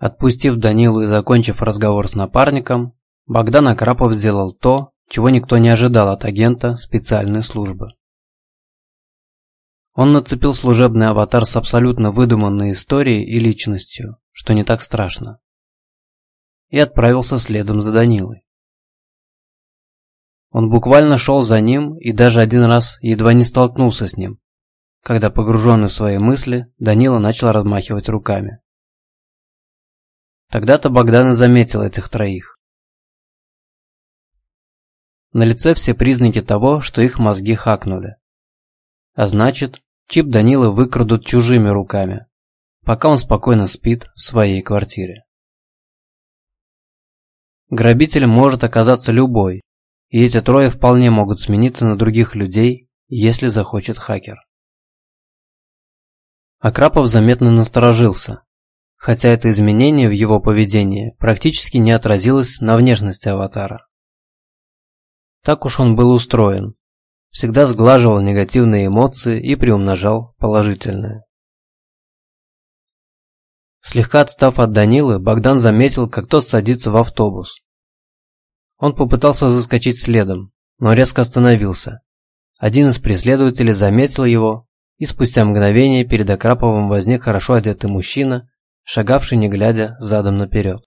Отпустив Данилу и закончив разговор с напарником, Богдан Акрапов сделал то, чего никто не ожидал от агента специальной службы. Он нацепил служебный аватар с абсолютно выдуманной историей и личностью, что не так страшно, и отправился следом за Данилой. Он буквально шел за ним и даже один раз едва не столкнулся с ним, когда, погруженный в свои мысли, Данила начал размахивать руками. Тогда-то Богдан и заметил этих троих. На лице все признаки того, что их мозги хакнули. А значит, чип Данила выкрадут чужими руками, пока он спокойно спит в своей квартире. Грабителем может оказаться любой, и эти трое вполне могут смениться на других людей, если захочет хакер. Акрапов заметно насторожился, хотя это изменение в его поведении практически не отразилось на внешности аватара. Так уж он был устроен, всегда сглаживал негативные эмоции и приумножал положительные. Слегка отстав от Данилы, Богдан заметил, как тот садится в автобус. Он попытался заскочить следом, но резко остановился. Один из преследователей заметил его, и спустя мгновение перед Акраповым возник хорошо одетый мужчина шагавший не глядя задом наперед.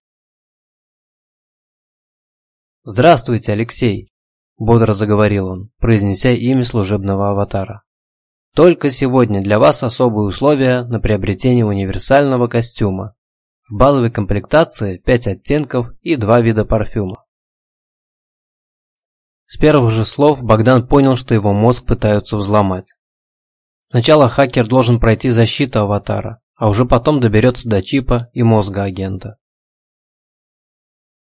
«Здравствуйте, Алексей!» – бодро заговорил он, произнеся имя служебного аватара. «Только сегодня для вас особые условия на приобретение универсального костюма. В баловой комплектации 5 оттенков и 2 вида парфюма». С первых же слов Богдан понял, что его мозг пытаются взломать. Сначала хакер должен пройти защиту аватара, а уже потом доберется до чипа и мозга агента.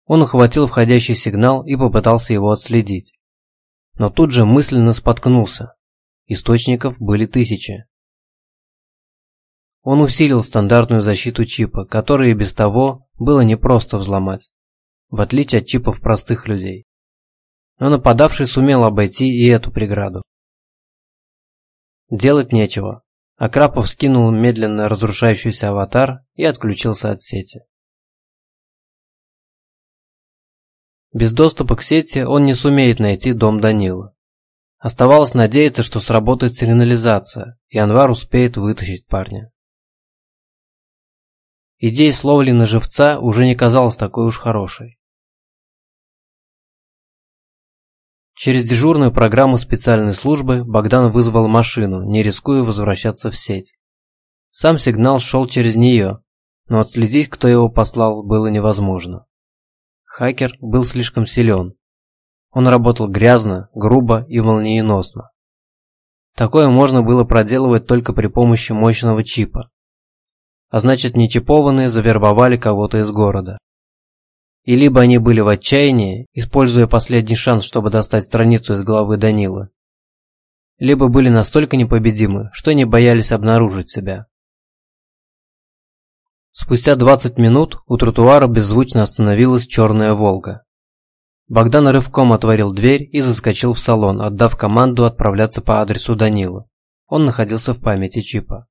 Он ухватил входящий сигнал и попытался его отследить. Но тут же мысленно споткнулся. Источников были тысячи. Он усилил стандартную защиту чипа, которую без того было непросто взломать, в отличие от чипов простых людей. Но нападавший сумел обойти и эту преграду. Делать нечего. Акрапов скинул медленно разрушающийся аватар и отключился от сети. Без доступа к сети он не сумеет найти дом Данила. Оставалось надеяться, что сработает сигнализация, и Анвар успеет вытащить парня. Идея с ловли на живца уже не казалась такой уж хорошей. Через дежурную программу специальной службы Богдан вызвал машину, не рискуя возвращаться в сеть. Сам сигнал шел через нее, но отследить, кто его послал, было невозможно. Хакер был слишком силен. Он работал грязно, грубо и молниеносно. Такое можно было проделывать только при помощи мощного чипа. А значит, нечипованные завербовали кого-то из города. И либо они были в отчаянии, используя последний шанс, чтобы достать страницу из головы Данила, либо были настолько непобедимы, что не боялись обнаружить себя. Спустя 20 минут у тротуара беззвучно остановилась черная «Волга». Богдан рывком отворил дверь и заскочил в салон, отдав команду отправляться по адресу Данила. Он находился в памяти чипа.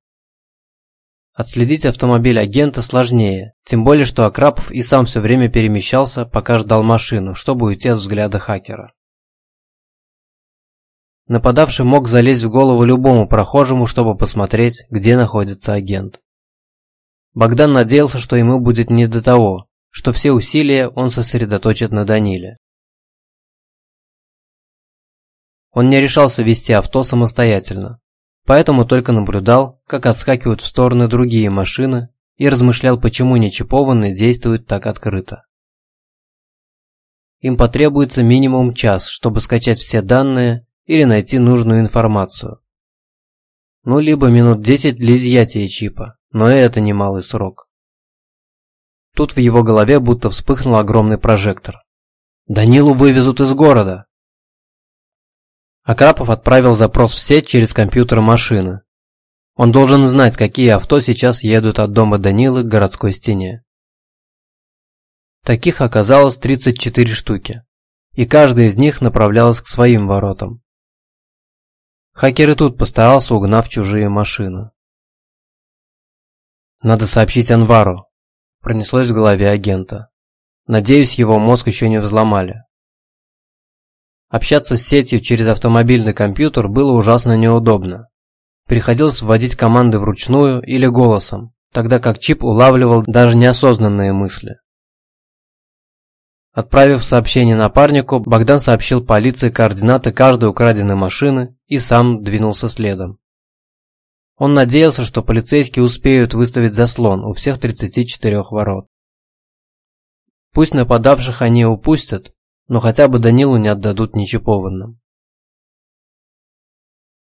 Отследить автомобиль агента сложнее, тем более что Акрапов и сам все время перемещался, пока ждал машину, чтобы уйти от взгляда хакера. Нападавший мог залезть в голову любому прохожему, чтобы посмотреть, где находится агент. Богдан надеялся, что ему будет не до того, что все усилия он сосредоточит на Даниле. Он не решался вести авто самостоятельно, поэтому только наблюдал, как отскакивают в стороны другие машины и размышлял, почему нечипованные действуют так открыто. Им потребуется минимум час, чтобы скачать все данные или найти нужную информацию. Ну, либо минут 10 для изъятия чипа, но и это немалый срок. Тут в его голове будто вспыхнул огромный прожектор. «Данилу вывезут из города!» Акрапов отправил запрос в сеть через компьютер машины. Он должен знать, какие авто сейчас едут от дома Данилы к городской стене. Таких оказалось 34 штуки, и каждая из них направлялась к своим воротам. Хакер и тут постарался, угнав чужие машины. «Надо сообщить Анвару», – пронеслось в голове агента. Надеюсь, его мозг еще не взломали. Общаться с сетью через автомобильный компьютер было ужасно неудобно. Приходилось вводить команды вручную или голосом, тогда как чип улавливал даже неосознанные мысли. Отправив сообщение напарнику, Богдан сообщил полиции координаты каждой украденной машины и сам двинулся следом. Он надеялся, что полицейские успеют выставить заслон у всех 34 ворот. Пусть нападавших они упустят, но хотя бы Данилу не отдадут нечипованным.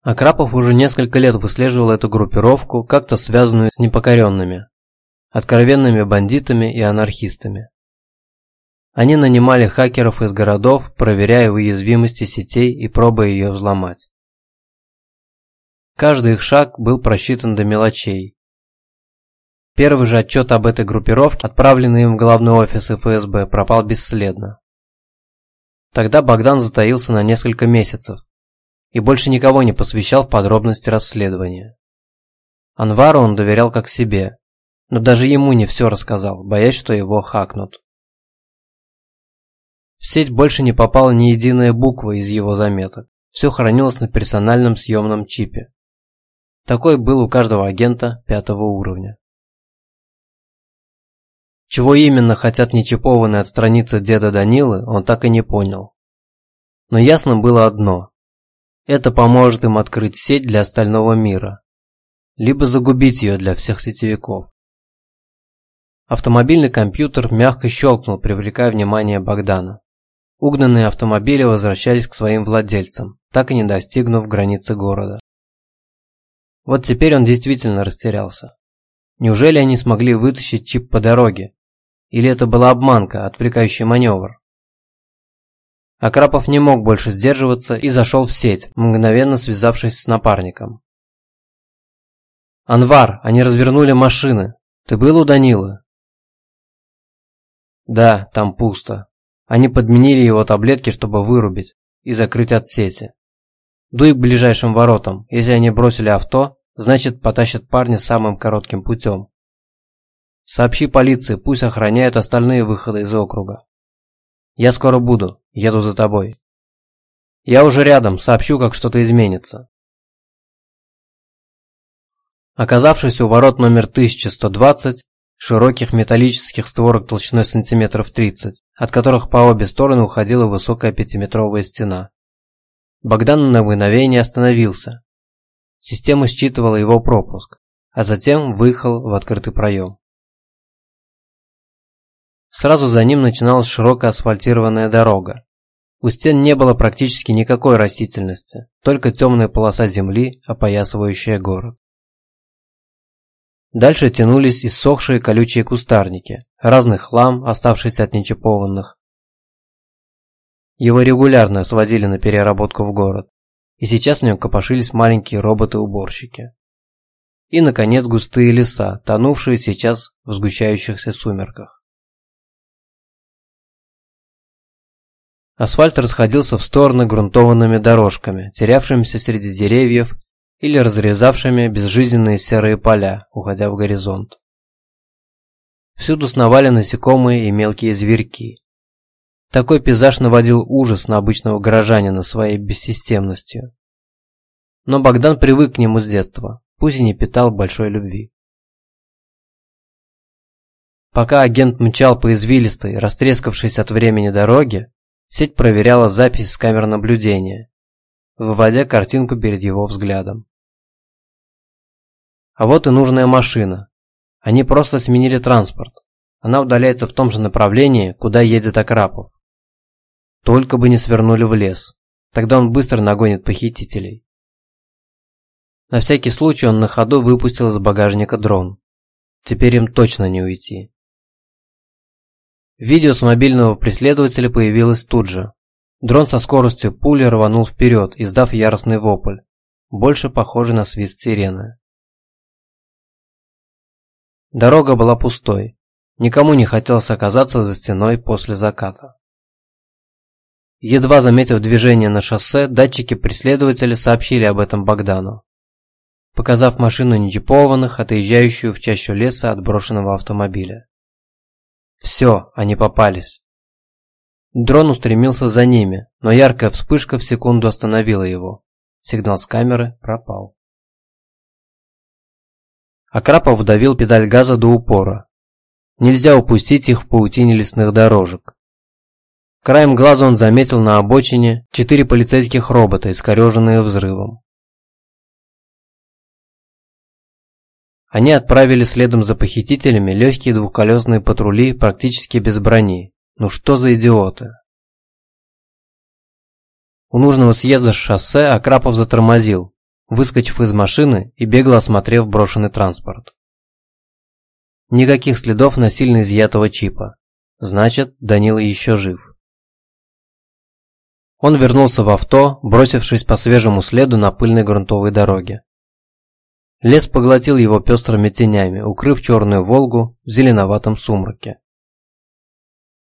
Акрапов уже несколько лет выслеживал эту группировку, как-то связанную с непокоренными, откровенными бандитами и анархистами. Они нанимали хакеров из городов, проверяя уязвимости сетей и пробуя ее взломать. Каждый их шаг был просчитан до мелочей. Первый же отчет об этой группировке, отправленный им в главный офис ФСБ, пропал бесследно. Тогда Богдан затаился на несколько месяцев и больше никого не посвящал в подробности расследования. Анвару он доверял как себе, но даже ему не все рассказал, боясь, что его хакнут. В сеть больше не попала ни единая буква из его заметок. Все хранилось на персональном съемном чипе. Такой был у каждого агента пятого уровня. Чего именно хотят нечипованные от страницы деда Данилы, он так и не понял. Но ясно было одно. Это поможет им открыть сеть для остального мира. Либо загубить ее для всех сетевиков. Автомобильный компьютер мягко щелкнул, привлекая внимание Богдана. Угнанные автомобили возвращались к своим владельцам, так и не достигнув границы города. Вот теперь он действительно растерялся. Неужели они смогли вытащить чип по дороге? Или это была обманка, отвлекающий маневр? Акрапов не мог больше сдерживаться и зашел в сеть, мгновенно связавшись с напарником. «Анвар, они развернули машины. Ты был у Данилы?» «Да, там пусто. Они подменили его таблетки, чтобы вырубить и закрыть от сети. Дуй к ближайшим воротам. Если они бросили авто, значит потащат парня самым коротким путем. Сообщи полиции, пусть охраняют остальные выходы из округа. Я скоро буду, еду за тобой. Я уже рядом, сообщу, как что-то изменится. Оказавшись у ворот номер 1120, широких металлических створок толщиной сантиметров 30, от которых по обе стороны уходила высокая пятиметровая стена. Богдан на мгновение остановился. Система считывала его пропуск, а затем выехал в открытый проем. Сразу за ним начиналась широкая асфальтированная дорога. У стен не было практически никакой растительности, только темная полоса земли, опоясывающая город. Дальше тянулись иссохшие колючие кустарники, разный хлам, оставшийся от нечипованных. Его регулярно свозили на переработку в город, и сейчас в нем копошились маленькие роботы-уборщики. И, наконец, густые леса, тонувшие сейчас в сгущающихся сумерках. Асфальт расходился в стороны грунтованными дорожками, терявшимися среди деревьев или разрезавшими безжизненные серые поля, уходя в горизонт. Всюду сновали насекомые и мелкие зверьки. Такой пейзаж наводил ужас на обычного горожанина своей бессистемностью. Но Богдан привык к нему с детства, пусть и не питал большой любви. Пока агент мчал по извилистой, растрескавшейся от времени дороге, сеть проверяла запись с камер наблюдения, выводя картинку перед его взглядом. А вот и нужная машина. Они просто сменили транспорт. Она удаляется в том же направлении, куда едет Акрапов. Только бы не свернули в лес. Тогда он быстро нагонит похитителей. На всякий случай он на ходу выпустил из багажника дрон. Теперь им точно не уйти. Видео с мобильного преследователя появилось тут же. Дрон со скоростью пули рванул вперед, издав яростный вопль, больше похожий на свист сирены. Дорога была пустой. Никому не хотелось оказаться за стеной после заката. Едва заметив движение на шоссе, датчики преследователя сообщили об этом Богдану, показав машину нечипованных, отъезжающую в чащу леса от брошенного автомобиля. Все, они попались. Дрон устремился за ними, но яркая вспышка в секунду остановила его. Сигнал с камеры пропал. Акрапов вдавил педаль газа до упора. Нельзя упустить их в паутине лесных дорожек. Краем глаза он заметил на обочине четыре полицейских робота, искореженные взрывом. Они отправили следом за похитителями легкие двухколесные патрули практически без брони. Ну что за идиоты? У нужного съезда с шоссе Акрапов затормозил, выскочив из машины и бегло осмотрев брошенный транспорт. Никаких следов насильно изъятого чипа. Значит, Данила еще жив. Он вернулся в авто, бросившись по свежему следу на пыльной грунтовой дороге. Лес поглотил его пестрыми тенями, укрыв черную «Волгу» в зеленоватом сумраке.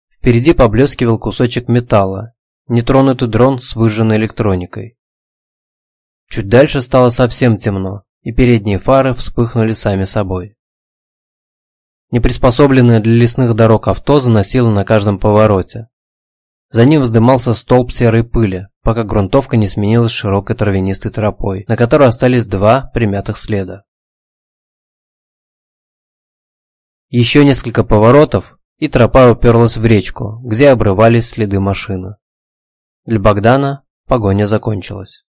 Впереди поблескивал кусочек металла, нетронутый дрон с выжженной электроникой. Чуть дальше стало совсем темно, и передние фары вспыхнули сами собой. Неприспособленное для лесных дорог авто заносило на каждом повороте. За ним вздымался столб серой пыли, пока грунтовка не сменилась широкой травянистой тропой, на которой остались два примятых следа. Еще несколько поворотов, и тропа уперлась в речку, где обрывались следы машины. Для Богдана погоня закончилась.